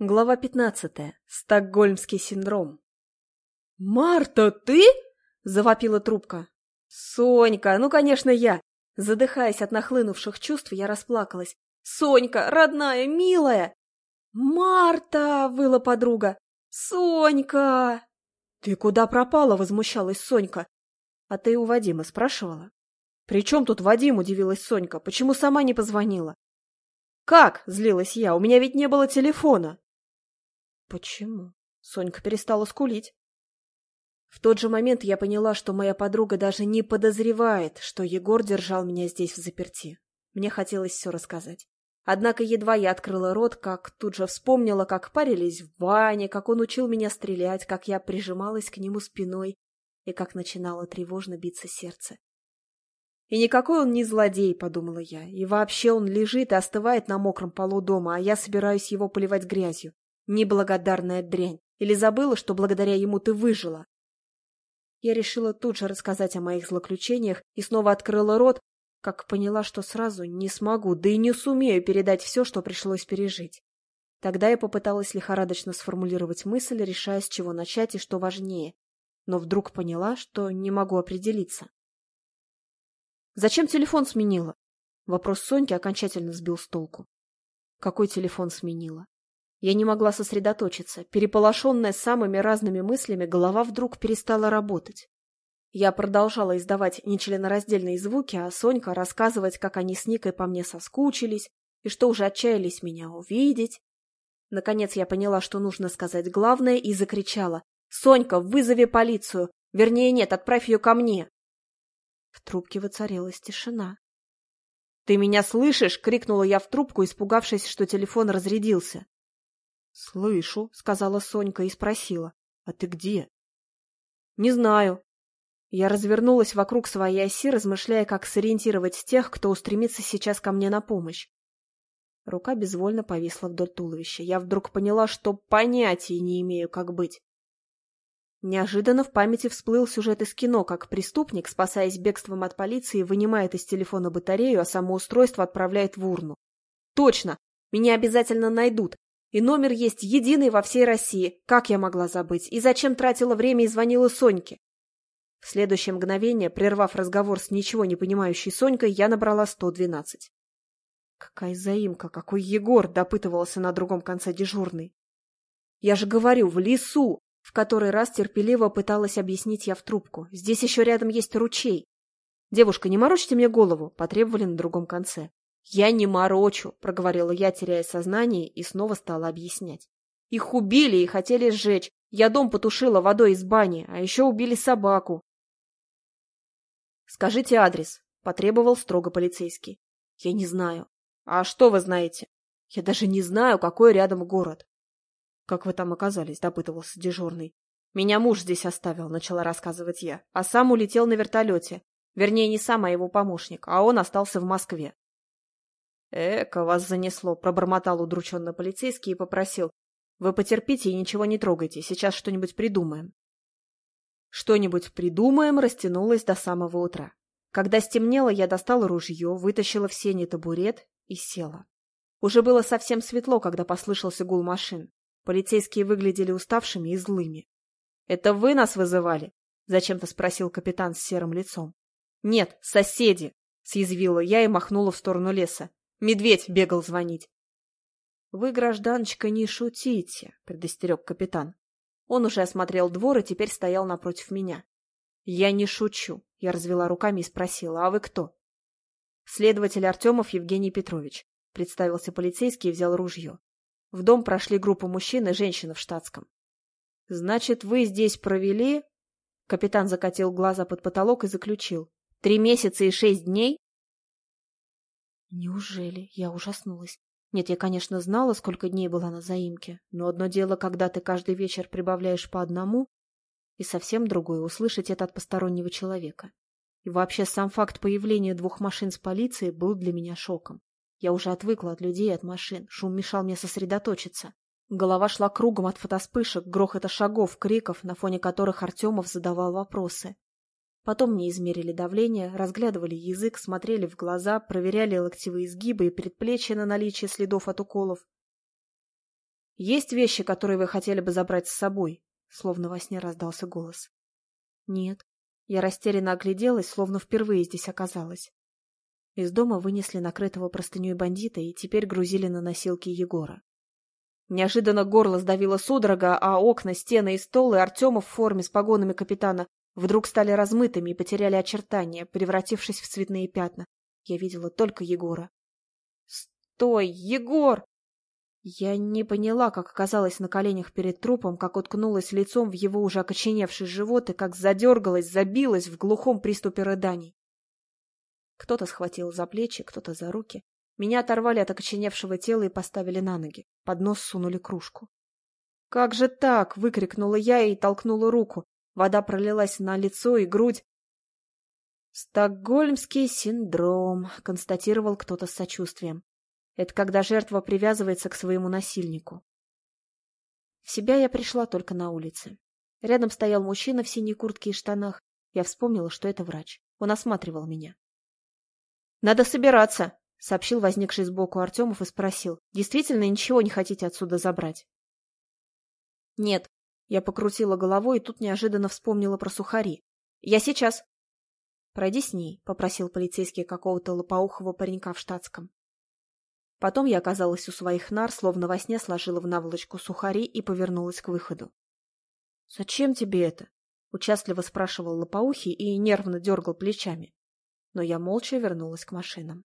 Глава пятнадцатая. Стокгольмский синдром. «Марта, ты?» — завопила трубка. «Сонька, ну, конечно, я!» Задыхаясь от нахлынувших чувств, я расплакалась. «Сонька, родная, милая!» «Марта!» — выла подруга. «Сонька!» «Ты куда пропала?» — возмущалась Сонька. «А ты у Вадима спрашивала?» «При чем тут Вадим?» — удивилась Сонька. «Почему сама не позвонила?» «Как?» — злилась я. «У меня ведь не было телефона». Почему? Сонька перестала скулить. В тот же момент я поняла, что моя подруга даже не подозревает, что Егор держал меня здесь в заперти. Мне хотелось все рассказать. Однако едва я открыла рот, как тут же вспомнила, как парились в бане, как он учил меня стрелять, как я прижималась к нему спиной и как начинало тревожно биться сердце. И никакой он не злодей, подумала я, и вообще он лежит и остывает на мокром полу дома, а я собираюсь его поливать грязью. Неблагодарная дрянь. Или забыла, что благодаря ему ты выжила? Я решила тут же рассказать о моих злоключениях и снова открыла рот, как поняла, что сразу не смогу, да и не сумею передать все, что пришлось пережить. Тогда я попыталась лихорадочно сформулировать мысль, решая, с чего начать и что важнее, но вдруг поняла, что не могу определиться. «Зачем телефон сменила?» Вопрос Соньки окончательно сбил с толку. «Какой телефон сменила?» Я не могла сосредоточиться. Переполошенная самыми разными мыслями, голова вдруг перестала работать. Я продолжала издавать нечленораздельные звуки, а Сонька рассказывать, как они с Никой по мне соскучились и что уже отчаялись меня увидеть. Наконец я поняла, что нужно сказать главное, и закричала. «Сонька, вызови полицию! Вернее, нет, отправь ее ко мне!» В трубке воцарилась тишина. «Ты меня слышишь?» — крикнула я в трубку, испугавшись, что телефон разрядился. «Слышу», — сказала Сонька и спросила. «А ты где?» «Не знаю». Я развернулась вокруг своей оси, размышляя, как сориентировать тех, кто устремится сейчас ко мне на помощь. Рука безвольно повисла вдоль туловища. Я вдруг поняла, что понятия не имею, как быть. Неожиданно в памяти всплыл сюжет из кино, как преступник, спасаясь бегством от полиции, вынимает из телефона батарею, а само устройство отправляет в урну. Точно! Меня обязательно найдут. И номер есть единый во всей России. Как я могла забыть? И зачем тратила время и звонила Соньке? В следующее мгновение, прервав разговор с ничего не понимающей Сонькой, я набрала 112. «Какая заимка! Какой Егор!» — допытывался на другом конце дежурный. «Я же говорю, в лесу!» — в который раз терпеливо пыталась объяснить я в трубку. «Здесь еще рядом есть ручей!» «Девушка, не морочьте мне голову!» — потребовали на другом конце. «Я не морочу», — проговорила я, теряя сознание, и снова стала объяснять. «Их убили и хотели сжечь. Я дом потушила водой из бани, а еще убили собаку». «Скажите адрес», — потребовал строго полицейский. «Я не знаю». «А что вы знаете?» «Я даже не знаю, какой рядом город». «Как вы там оказались?» — допытывался дежурный. «Меня муж здесь оставил», — начала рассказывать я, «а сам улетел на вертолете. Вернее, не сам, а его помощник, а он остался в Москве. «Эка, вас занесло», — пробормотал удрученно полицейский и попросил. «Вы потерпите и ничего не трогайте, сейчас что-нибудь придумаем». Что-нибудь придумаем растянулось до самого утра. Когда стемнело, я достала ружье, вытащила в сене табурет и села. Уже было совсем светло, когда послышался гул машин. Полицейские выглядели уставшими и злыми. — Это вы нас вызывали? — зачем-то спросил капитан с серым лицом. — Нет, соседи! — съязвила я и махнула в сторону леса. Медведь бегал звонить. — Вы, гражданочка, не шутите, — предостерег капитан. Он уже осмотрел двор и теперь стоял напротив меня. — Я не шучу, — я развела руками и спросила, — а вы кто? — Следователь Артемов Евгений Петрович, — представился полицейский и взял ружье. В дом прошли группа мужчин и женщина в штатском. — Значит, вы здесь провели... Капитан закатил глаза под потолок и заключил. — Три месяца и шесть дней? Неужели? Я ужаснулась. Нет, я, конечно, знала, сколько дней была на заимке, но одно дело, когда ты каждый вечер прибавляешь по одному, и совсем другое — услышать это от постороннего человека. И вообще сам факт появления двух машин с полицией был для меня шоком. Я уже отвыкла от людей и от машин, шум мешал мне сосредоточиться. Голова шла кругом от фотоспышек, грохота шагов, криков, на фоне которых Артемов задавал вопросы. Потом мне измерили давление, разглядывали язык, смотрели в глаза, проверяли локтевые изгибы и предплечья на наличие следов от уколов. Есть вещи, которые вы хотели бы забрать с собой? Словно во сне раздался голос. Нет. Я растерянно огляделась, словно впервые здесь оказалась. Из дома вынесли накрытого простыней бандита и теперь грузили на носилки Егора. Неожиданно горло сдавило судорога, а окна, стены и столы Артема в форме с погонами капитана вдруг стали размытыми и потеряли очертания, превратившись в цветные пятна. Я видела только Егора. «Стой, Егор!» Я не поняла, как оказалась на коленях перед трупом, как уткнулась лицом в его уже окоченевший живот и как задергалась, забилась в глухом приступе рыданий. Кто-то схватил за плечи, кто-то за руки. Меня оторвали от окоченевшего тела и поставили на ноги. Под нос сунули кружку. «Как же так?» — выкрикнула я и толкнула руку. Вода пролилась на лицо и грудь. «Стокгольмский синдром», — констатировал кто-то с сочувствием. «Это когда жертва привязывается к своему насильнику». В себя я пришла только на улице. Рядом стоял мужчина в синей куртке и штанах. Я вспомнила, что это врач. Он осматривал меня. «Надо собираться», — сообщил возникший сбоку Артемов и спросил. «Действительно ничего не хотите отсюда забрать?» «Нет». Я покрутила головой и тут неожиданно вспомнила про сухари. «Я сейчас». «Пройди с ней», — попросил полицейский какого-то лопоухого паренька в штатском. Потом я оказалась у своих нар, словно во сне сложила в наволочку сухари и повернулась к выходу. «Зачем тебе это?» — участливо спрашивал лопоухий и нервно дергал плечами но я молча вернулась к машинам.